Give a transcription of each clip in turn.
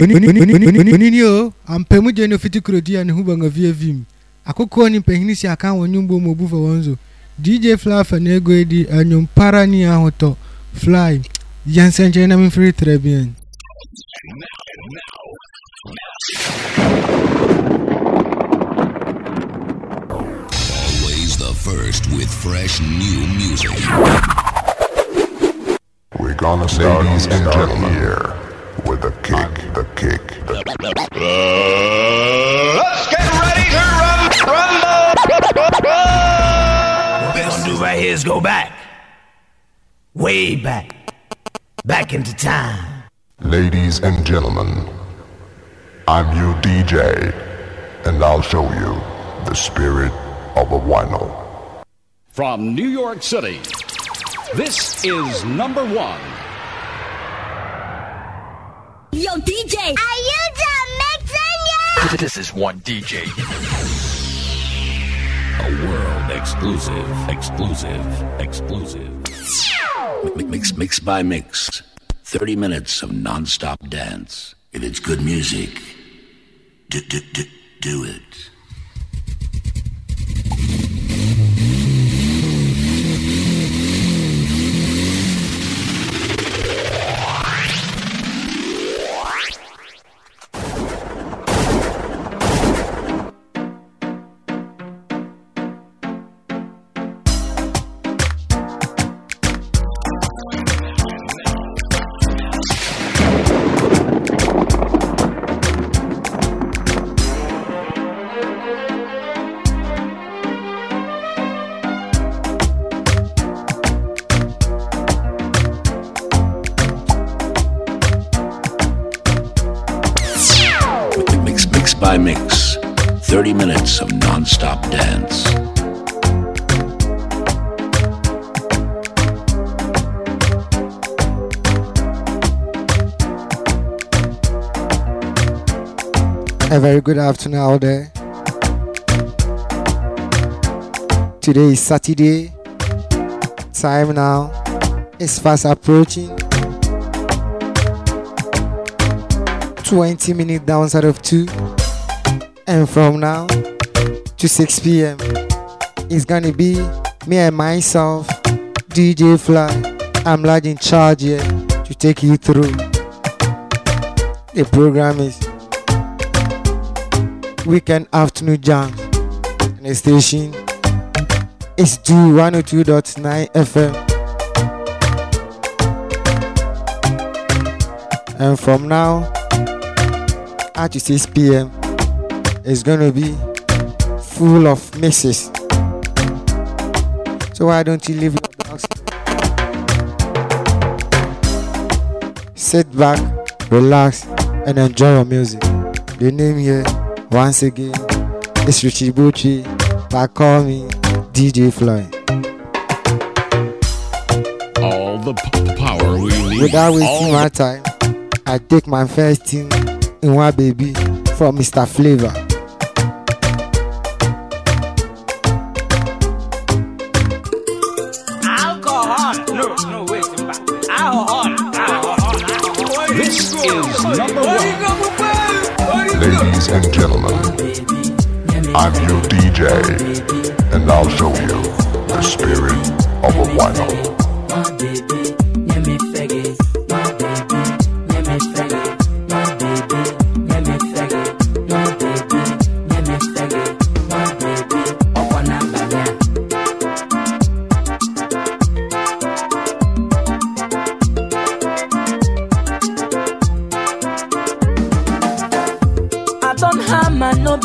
onini o ampamu gye no fiti kurodi a ne ho banga vie vim. Akokɔ ne mpanyini si aka wɔn nwombo mu obu fa wɔn so dj fly fa na ego edi anwompara ni ahotɔ fly yɛn nsɛnkyɛn na mfiri trɛ bien Always the first with fresh new music. We're gonna start Ladies and gentlemen. here with the kick, the kick, the Let's get ready to rum, rumble! What we're gonna do right here is go back. Way back. Back into time. Ladies and gentlemen, I'm your DJ, and I'll show you the spirit of a wino. From New York City, this is number one. Yo, DJ, are you done mixing yet? This is one DJ. A world exclusive, exclusive, exclusive. Mix, mix, mix by mix. 30 minutes of non-stop dance. If it's good music, do, do, do, do it. 30 minutes of non-stop dance. A very good afternoon out there. Today is Saturday. Time now is fast approaching. 20 minutes downside of 2. And from now to 6 p.m., it's gonna be me and myself, DJ Fly. I'm large in charge here to take you through. The program is weekend afternoon jam and the station is do 102.9 FM. And from now at 6 p.m. it's gonna be full of mixes. So why don't you leave your box? Sit back, relax, and enjoy your music. The name here once again is Richie Bucci, but call me DJ Fly. All the p- power we need. Without wasting all my time, I take my first thing in one baby from Mr. Flavor. Number one. Ladies and gentlemen, I'm your DJ, and I'll show you the spirit of a wino.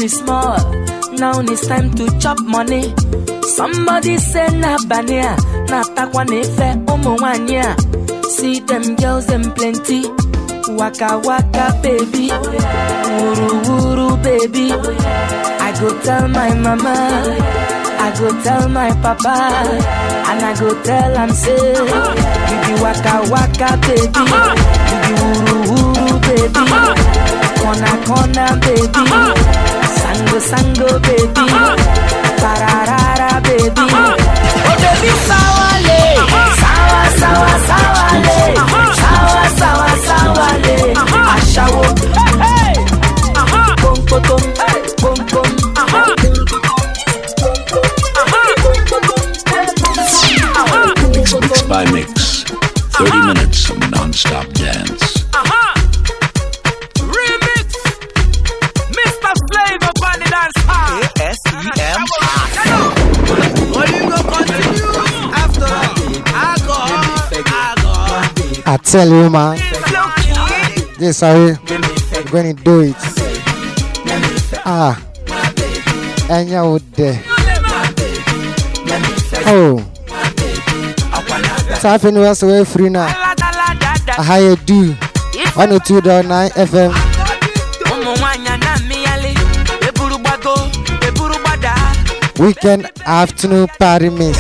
Be small. Now it's time to chop money. Somebody say na bania, ah, na takwa nefe wanya. See them girls them plenty. Waka waka baby, wuru wuru baby. I go tell my mama, I go tell my papa, and I go tell am say, you be waka waka baby, you be wuru wuru baby. Corner, corner, baby. Sango sango baby. Pararara baby. Oh baby sawale. Sawa sawa sawale. Sawa sawa sawale. Ashawo. Pom pom pom. Pom pom. Mix by mix, 30 minutes of non-stop tell you, man. This how we to do it. Ah, and you would there. Oh, tapping us away free now. How you do? 102.9 FM. Weekend afternoon party mix.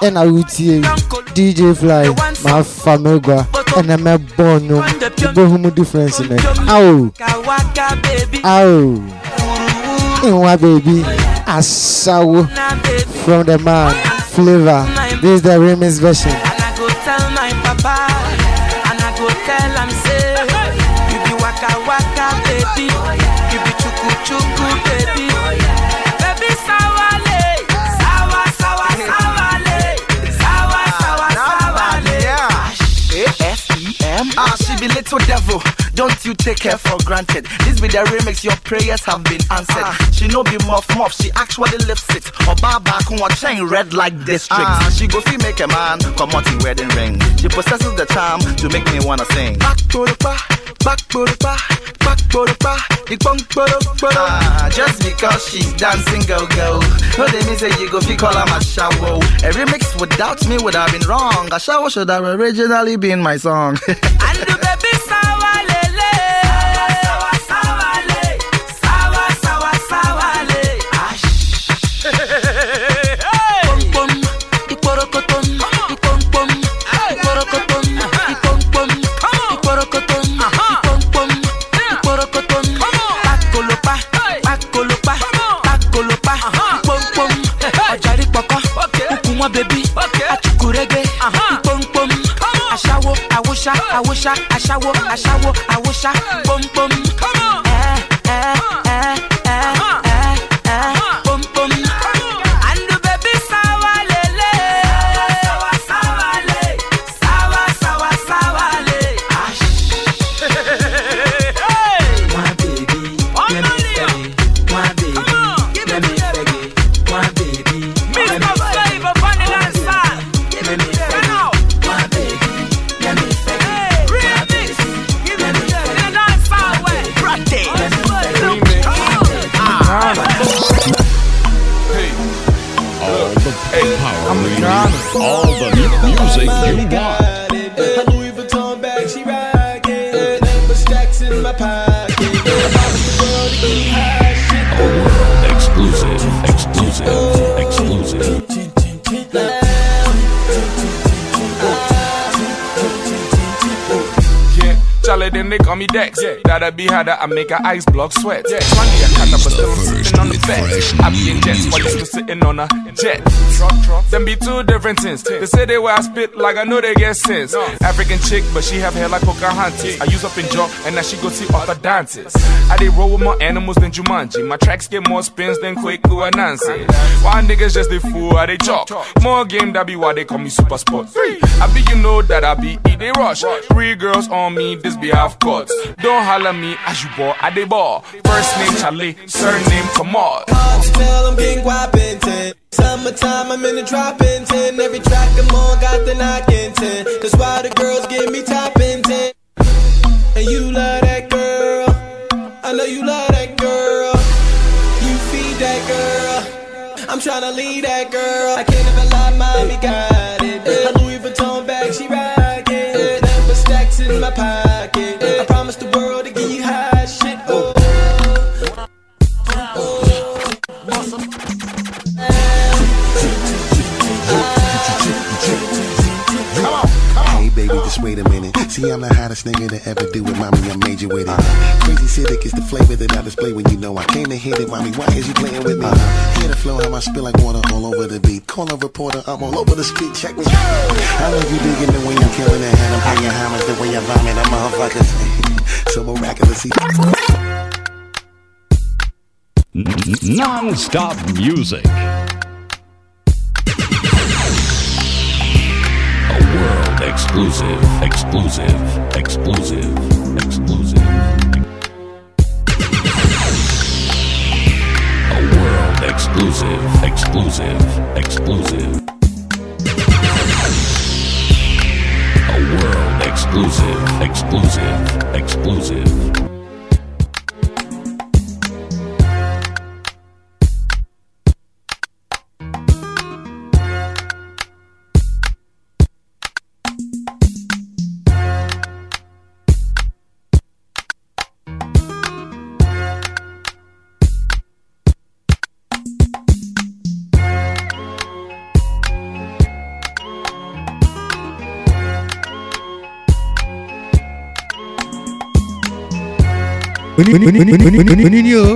And I would see DJ Fly, my famigua, and I'm a bono. Bohumu difference in ka waka ow. Baby? Asawo na from the man. Flavor. This is the remix version. Be little devil. Don't you take her for granted. This be the remix, your prayers have been answered. She no be muff muff, she actually lifts it. Or on what chain red like district. Ah, she go see make a man come out in wedding ring. She possesses the charm to make me wanna sing. Back to the bar, back to the bar, back to the bar. The bunk, ah, just because she's dancing go go. No, they mean say you go fi call her my shower. A remix without me would have been wrong. A shower should have originally been my song. And the baby sawa Achukurege. Ipom pom. Aṣáwo, àwòṣá, àwòṣá, aṣáwo, aṣáwo, àwòṣá, pom pom. Ẹ then they call me Dex. That'll be how that I make a ice block sweat. Yeah, Swanky, I kinda, but still I'm sitting on the fence. I be in jets while you still sitting on a jet. Them be two different things. They say they wear I spit like I know they get sense. African chick, but she have hair like Pocahontas. I use up in jaw, and now she go see other dances. I they roll with more animals than Jumanji. My tracks get more spins than Kwaku Ananse. Why niggas just they fool, I they chalk. More game, that be why they call me super sport. I be you know that I be eat they rush. Three girls on me, this be half cuts. Don't holler me as you ball, I they ball. First name Charlie, surname Kamal. Tell them King Guapin' Summertime, I'm in the dropping 10. Every track I'm on, got the knocking 10. That's why the girls give me top in 10. And you love that girl. I know you love that girl. You feed that girl. I'm tryna lead that girl. I can't even lie, mommy got it. See, I'm the hottest nigga to ever do it, mommy. I'm major with it. Crazy Civic is the flavor that I display when you know I came to hit it, mommy. Why is you playing with me? Uh-huh. Hear the flow, how I spill like water all over the beat. Call a reporter, I'm all over the street. Check me. I love you digging the way I'm killing it, and I'm paying homage the way I vomit. I'm motherfuckers. so miraculous. Non-stop music. A world Exclusive, exclusive, exclusive, exclusive. A world exclusive, exclusive, exclusive. A world exclusive, exclusive, exclusive. Ini ini ini ini ini ini ini yo.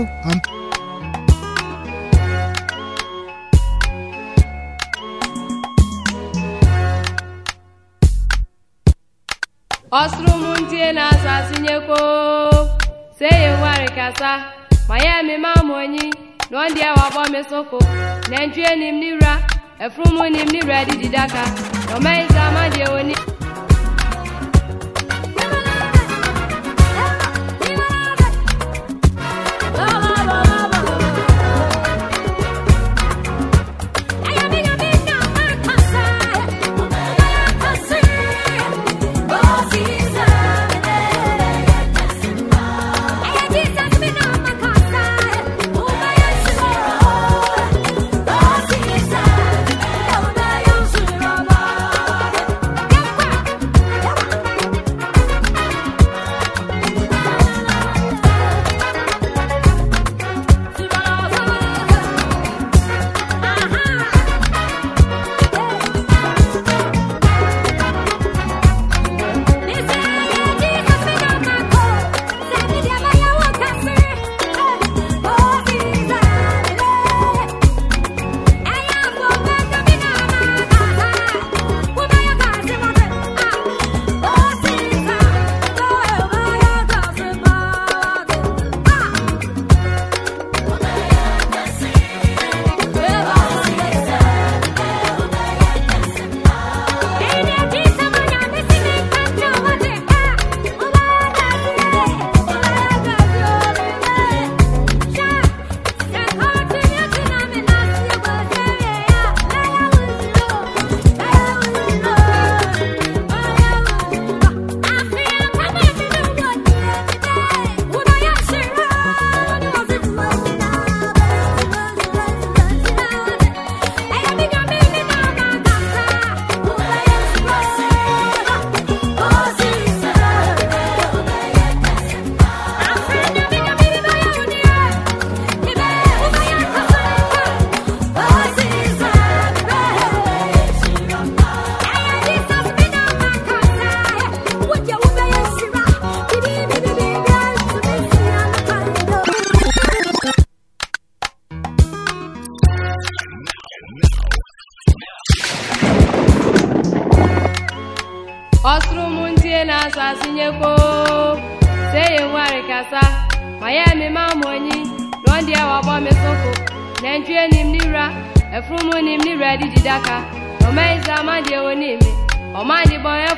Ọsùrù mú tiẹ̀ náà sọ àsìnyẹ́ kó. Sẹ́yìn wárí kásá, màyà mi máa mọ̀ yín. Lọ́ndì ẹ̀ wà bọ́ mi sóko. Nàìjíríà ni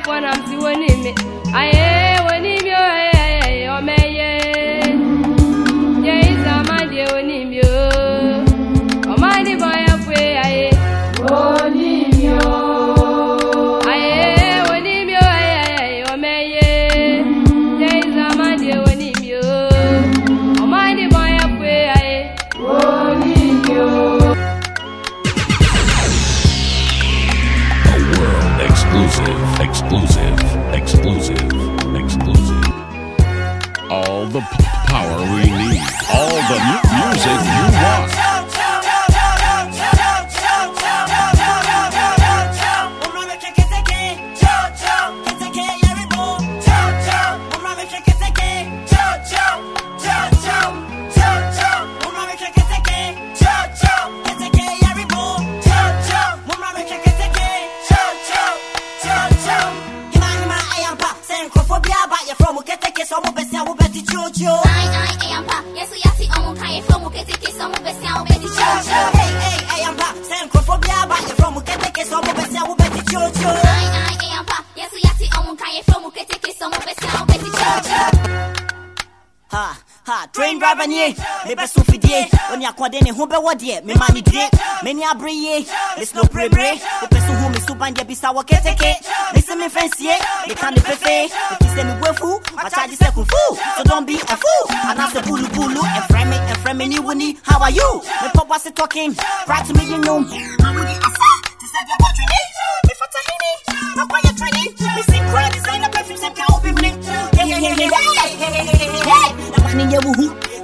wanazioni me aye. Nie, me be so fidie. Oni akwade ne ho be me mani die. Me ni abre ye, me slow pre bre. Me pe so hu me so bande bisa wo keteke. Me se me fancy, me kan de fefe. If you say me wefu, I charge you second fool. So don't be a fool. And I say bulu bulu and frame me and frame me ni wuni. How are you? Me pop was talking, right to me you know. I'm with asa, to say your country Me. Yeah yeah yeah yeah yeah yeah yeah yeah yeah yeah.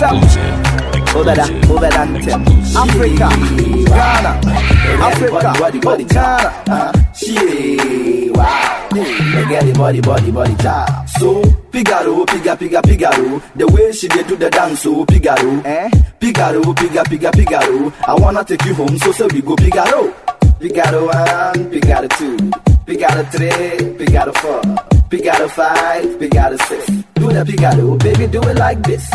Move it on, Tim. Africa, Ghana, Africa, body, body, Ghana. She, wow. They get the body, body, body, job. So, Figaro, piga, piga, Figaro. The way she did do the dance, so Figaro. Eh? Figaro, piga, piga, Figaro. I wanna take you home, so so we go Figaro. Figaro one, Figaro two, Figaro three, Figaro four, Figaro five, Figaro six. Do the Figaro, baby, do it like this.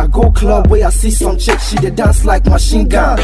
I go club where I see some chick, she dey dance like machine gun.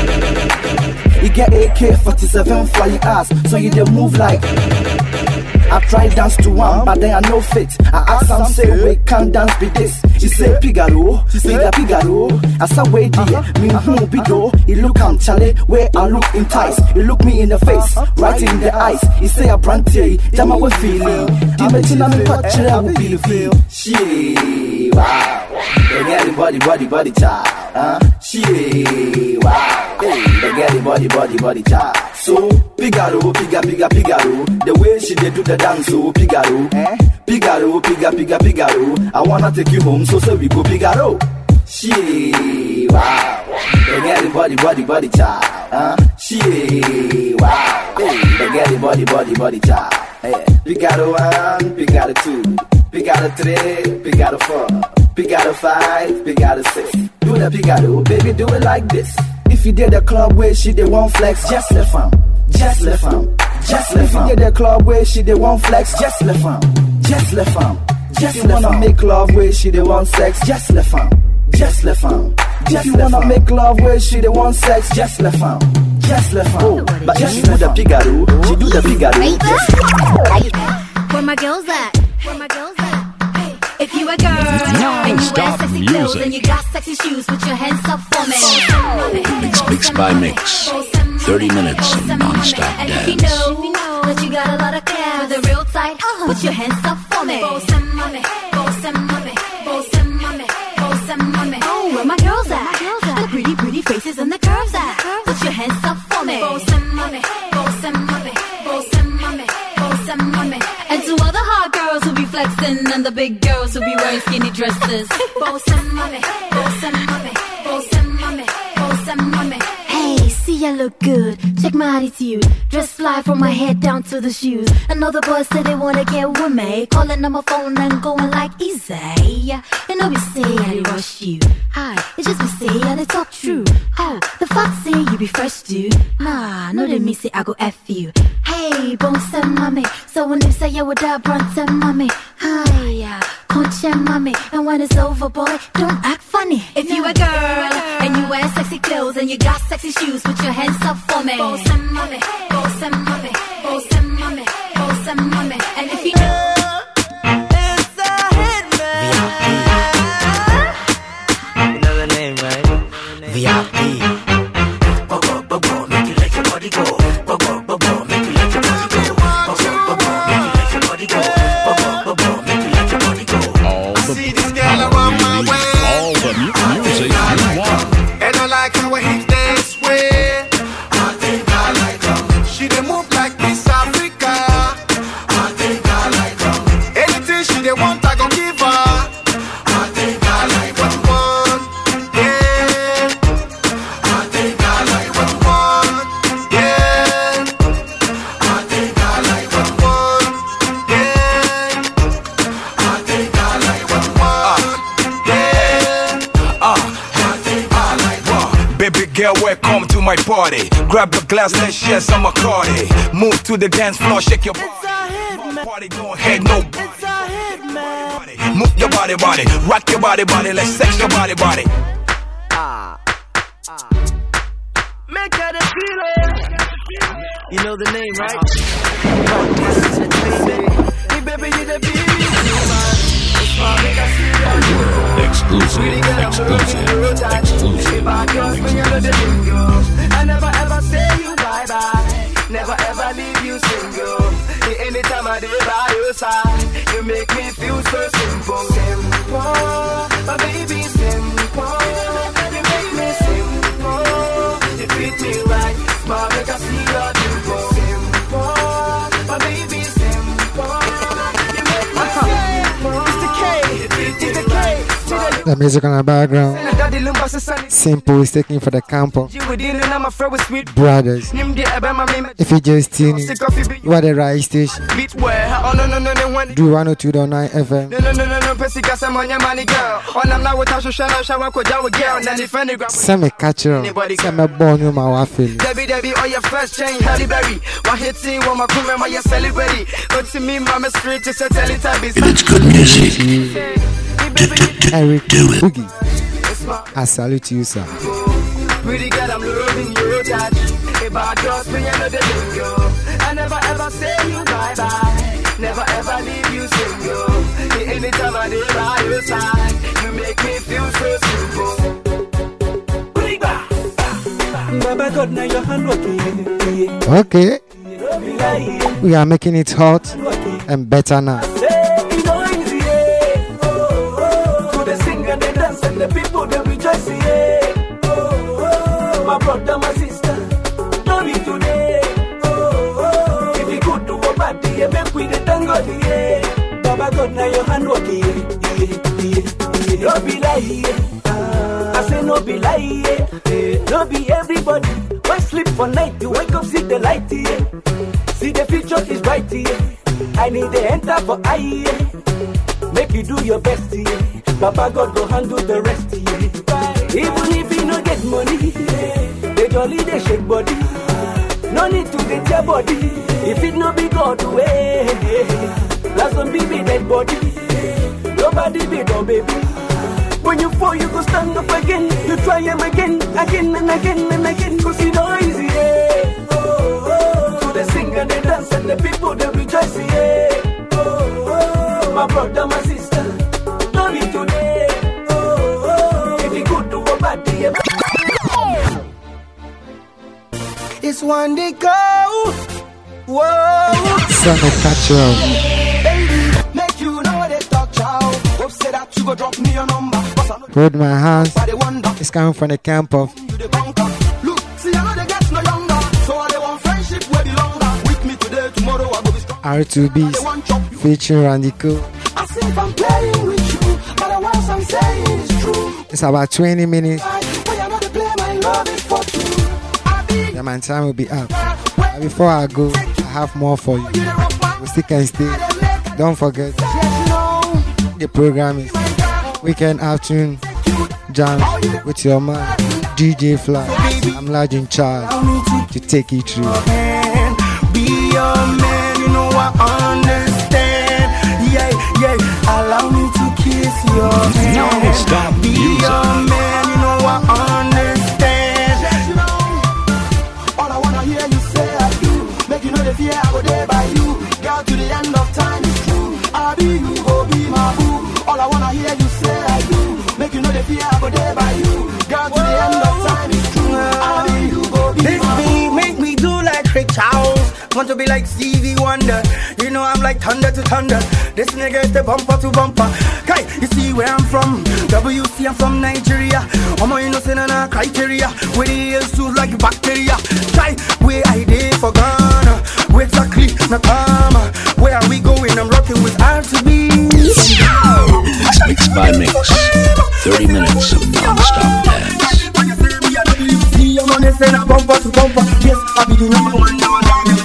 You get AK 47 flying ass, so you dey move like. I try dance to one, but then I no fit. I ask some say, wait, can't dance be this. She say, Pigaro, Piga Pigaro. I say, wait, dear, uh-huh, me who be do. He look am chale, where I look entice. He look me in the uh-huh, face, uh-huh. right in the eyes. He say, I brand tea, damn I feeling. Dimension I'm in picture, I will be the feel. She, wow. They the body, body, body, child. Huh? She, wow. They get the body, body, body, child. So, Pigaro, piga, piga, Pigaro. The way she did do the dance, so Pigaro. Eh? Pigaro, piga, piga, Pigaro. I wanna take you home, so so we go Pigaro. She, wow. They body, body, body, child. Huh? She, wow. They get the body, body, body, child. Hey. Pigaro one, Pigaro two, Pigaro three, Pigaro four, Pigaro five, Pigaro six. Do the Pigaro, baby, do it like this. If you did the club where she did one flex, just left am, just left am, just left am. If you did the club where she did one flex, just left am, just left am. Just if you wanna make love where she did one sex, just left am, just left am. If you wanna make love where she did one sex, just left am, just left am. But if she do the Pigaro, she do the Pigaro. Where my girls at? Where my girls at? If you a girl and you wear Non-stop sexy clothes music. and you got sexy shoes, put your hands up for me. Mix, mix by mix. 30 minutes of non-stop And if you dance. know, if you know that you got a lot of cash, with a real tight, uh-huh. put your hands up for me. And and and and. Oh, where my girls at? The pretty, pretty faces and the and the big girls who be wearing skinny dresses. Boss and mommy, boss and mommy, boss and mommy, boss and mommy. Hey, see ya look good. Check my attitude. Dress fly from my head down to the shoes. Another boy said they wanna get with me. Calling on my phone and going like easy. And know we say I rush you. Hi, it's just we say and they talk true. Oh, the fox say you be fresh dude. Nah, no they me say I go F you. Hey, bones and mommy. So when they say you would die, brunt mommy. Hi, yeah. Punch and mommy. And when it's over, boy, don't act funny. If you a girl and you wear sexy clothes and you got sexy shoes, put your hands up for me. Boss and mommy, boss and mommy, boss and mommy, Grab let's share some Bacardi. Move to the dance floor, shake your body. Party go ahead, no. Move your body, body. Rock your body, body. Let's sex your body, body. Ah. Make her the feeling. You know the name, right? Hey, baby, you the beauty. Exclusive, exclusive, exclusive. I never ever say you bye bye. Never ever leave you single. Anytime I do by your side. You make me feel so simple. Simple, my baby, simple. You make me simple. You treat me right, smile make I see your The music on the background. you Daddy Lumba se sunny. Simple is taking for the campo. You within and I'm with sweet Brothers. Nim de ebe ma me If you just tune in, Sick you, you are the right station. beat where Oh no no no no when Do 102.9 FM. No no no no no Pesi kasa monya money girl On I'm a shusha no shower ko jawo girl Then if any grab Send me catch her. Send me born you my waffle. Debbie Debbie on your first chain Halle Berry One hit team one my crew member celebrity Go to me mama street to say tell it's good music, Eric Boogie. I salute you, sir. Pretty girl I'm loving your touch If I trust me I know the lingo I never ever say you bye bye Never ever leave you single Anytime I did by your side You make me feel so simple Baba God, now your hand working. Okay. We are making it hot and better now. For I. Make you do your best. Papa God go handle the rest. Even if you no get money. They jolly, they shake body. No need to get your body. If it no be God way, last one be be dead body. Nobody be no baby. When you fall, you go stand up again. You try him again, again and again and again. Cause you know easy, yeah. Oh, oh. oh. So they sing and they dance and the people they rejoice, yeah. My brother, my sister, no need today. Oh, oh. If you good to a bad day, It's one day go Whoa. Me. Baby, make you know they talk chow Hope say that you go drop me your number. But I know Hold my hands. It's coming from the camp of you the bunker Look, see I know they get no younger. So I they want friendship longer. With me today, tomorrow I go be strong R2Bees featuring Wande Coal. I think I'm playing with you But the words I'm saying is true It's about 20 minutes. When you know they play my love is for two Yeah, my time will be up. But before I go, I have more for you. We still can stay. Don't forget, the program is Weekend Afternoon Jam with your man, DJ Fly. I'm large in charge to take you through. Be your man, you know I understand. Your Be music. your man, you know I understand. You know, all I wanna hear you say I do. Make you know the fear I go there by you. Girl, to the end of time is true. I be you, go be my boo. All I wanna hear you say I do. Make you know the fear I go there by you. Girl, to the end of time is true. I be you, go be This my beat make me do like Rick Charles. Want to be like Stevie Wonder. You know I'm like thunder to thunder. This nigga is the bumper to bumper. Kai, you see where I'm from? WC, I'm from Nigeria. I'm a innocent and a criteria. Where the ears too like bacteria. Try where I did for Ghana. Where exactly? Nakama. Where are we going? I'm rocking with R2B. Mix by mix. 30 minutes of non-stop dance. See, I'm on this and a bumper to bumper. Yes, I be the number one. Now I'm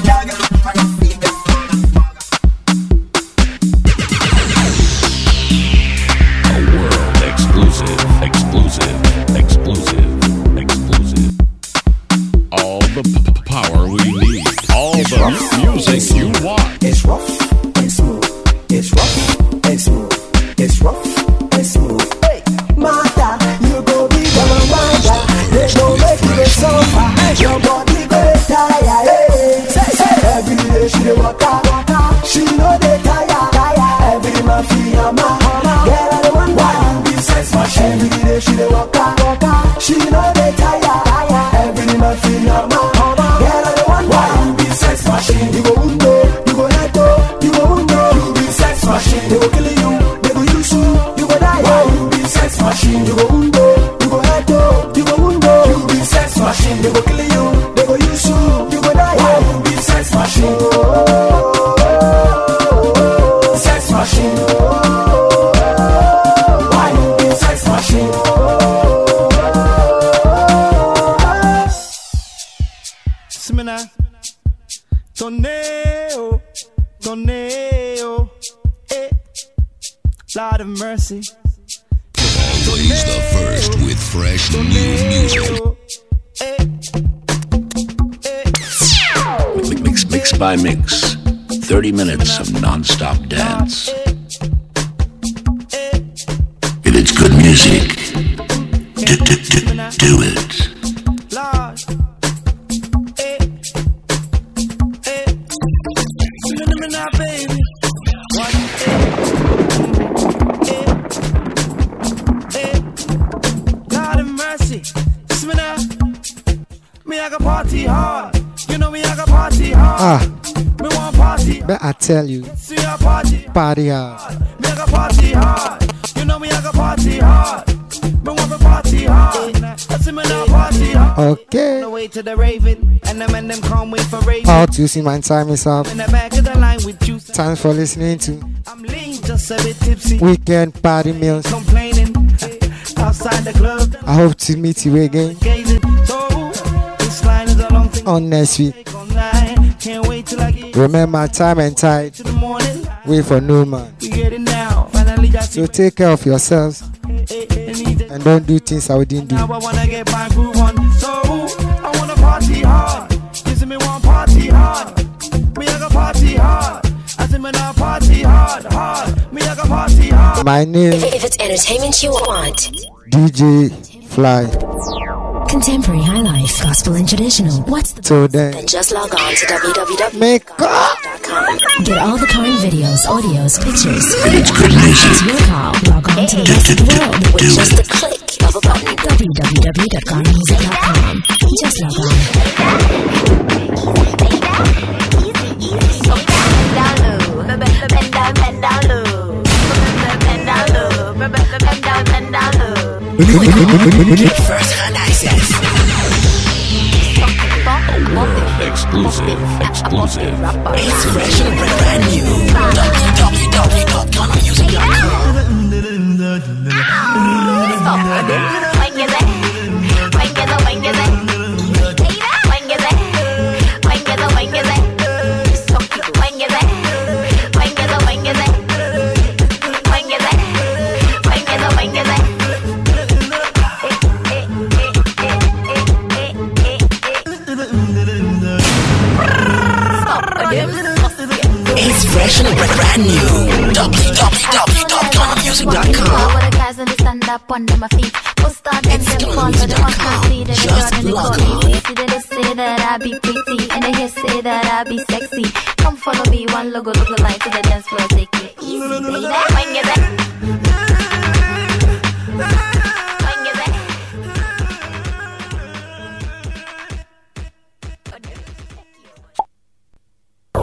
I tell you, party. hard. Party hard. You know me I got party hard. Me want to party hard. That's now party hard. Okay. The way to the Raven, and them and them can't wait for Raven. How to see my time is up. In the back of the line with juice. Thanks for listening to I'm lean, just a bit tipsy. Weekend Party Meals. Complaining outside the club, I hope to meet you again gazing. So this line is a long thing. on next week. Online. Can't wait till I get Remember, time and tide. to the morning. Wait for no man. Get it now. Finally got So take care of yourselves eh, eh, eh, and don't do things I wouldn't do. Now I wanna get my groove on. So I wanna party hard. You me want party hard. Me I got party hard. I see me now party hard, hard. Me I got party hard. My name If it's entertainment you want, DJ Fly. Contemporary, high life, gospel and traditional. What's the Till then, then just log on to make Get all the current videos, audios, pictures. It's good music. It's your call. Log on to the rest of the world with just a click of a button. www.ghanamusic.com. Just log on. First Exclusive, exclusive. It's fresh and brand new. Up under my